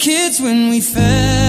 kids when we fell.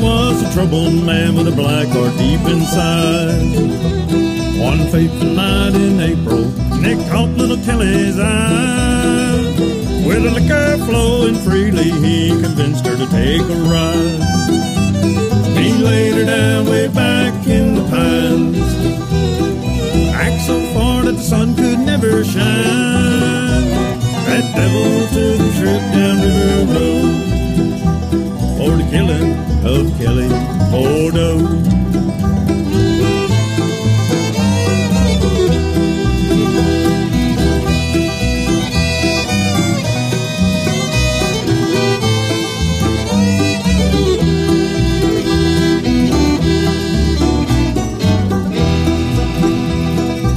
Was a troubled man with a black heart deep inside. One fateful night in April, Nick caught little Kelly's eye. With the liquor flowing freely, he convinced her to take a ride. He laid her down way back in the pines, back so far that the sun could never shine. That devil took a trip down River Road for the killing of Kelly Bordeaux.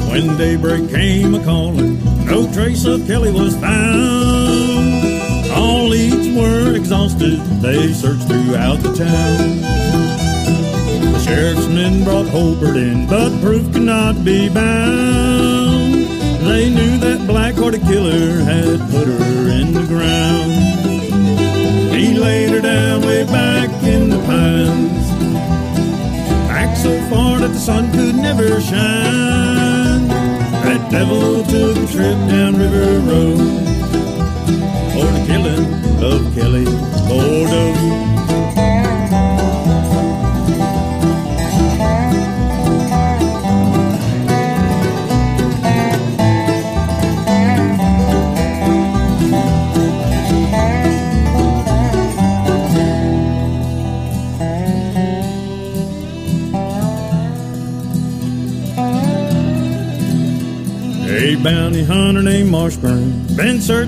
When daybreak came a calling, no trace of Kelly was found. All leads were exhausted, they searched throughout the town. The sheriff's men brought Hobart in, but proof could not be bound. They knew that black-hearted killer had put her in the ground. He laid her down way back in the pines, back so far that the sun could never shine. That devil took a trip down River Road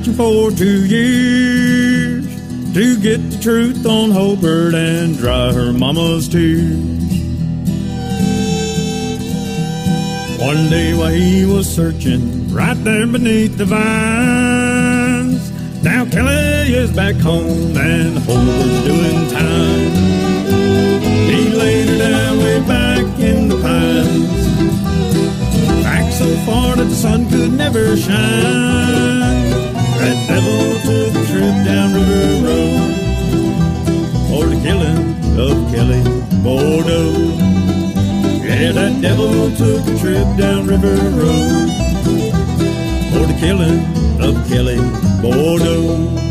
searching for two years to get the truth on Hobart and dry her mama's tears. One day while he was searching, right there beneath the vines, now Kelly is back home and Hobart's doing time. He laid her down way back in the pines back so far that the sun could never shine. That devil took a trip down River Road for the killing of Kelly Bordeaux. Yeah, that devil took a trip down River Road for the killing of Kelly Bordeaux.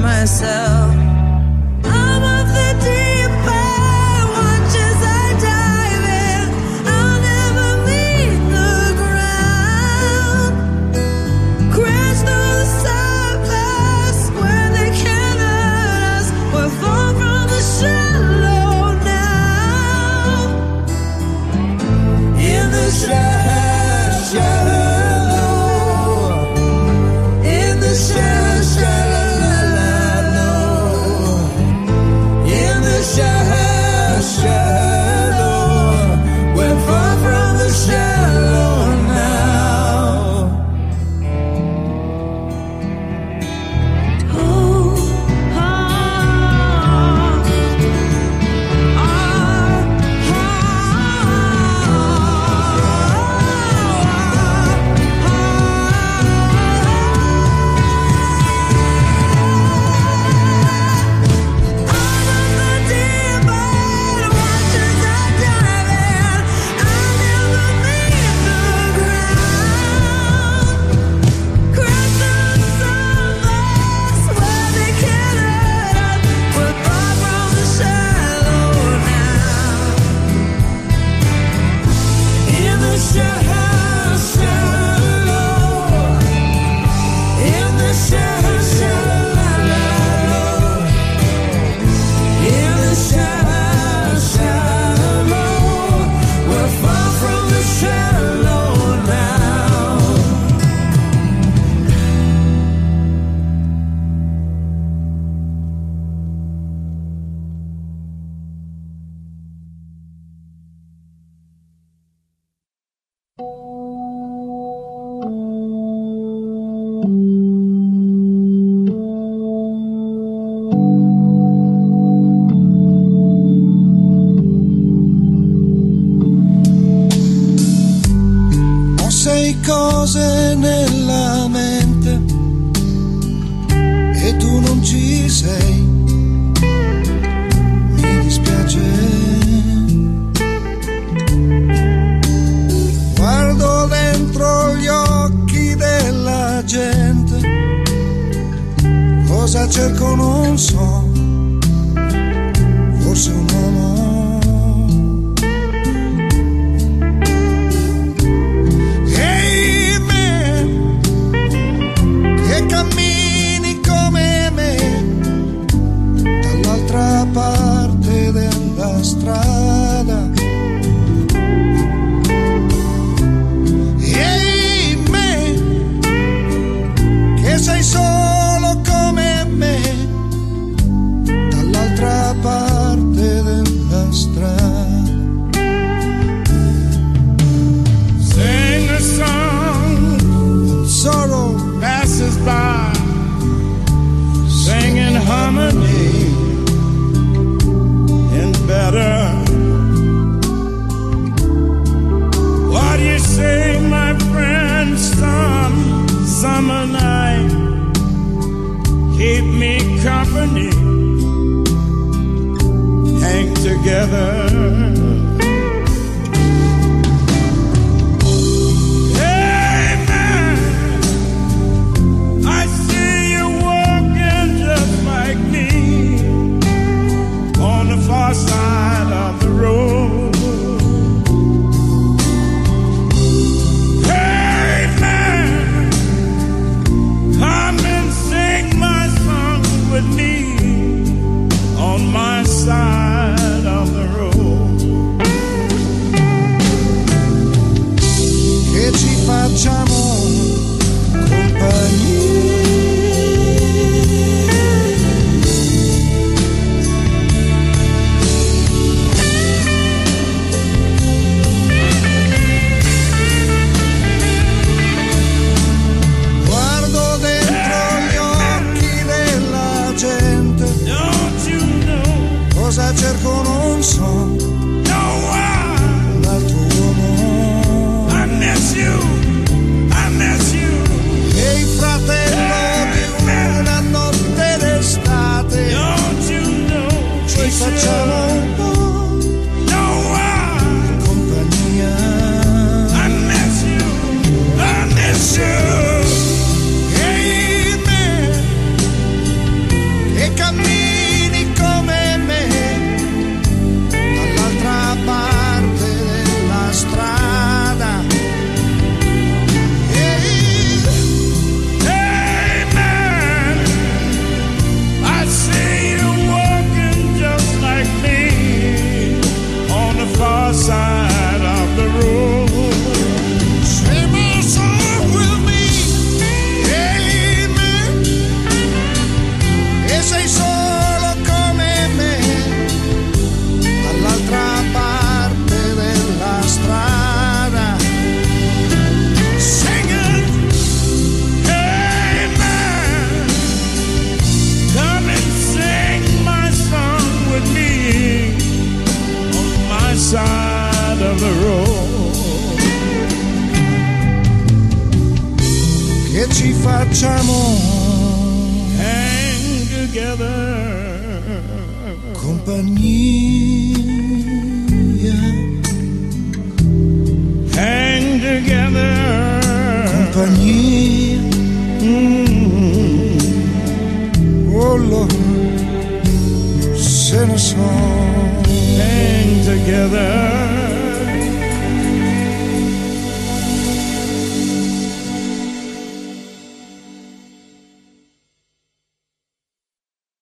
deep. cerco non so facciamo. Hang together. Compagnia. Hang together. Compagnia. Mm. oh Lord sinners hang together.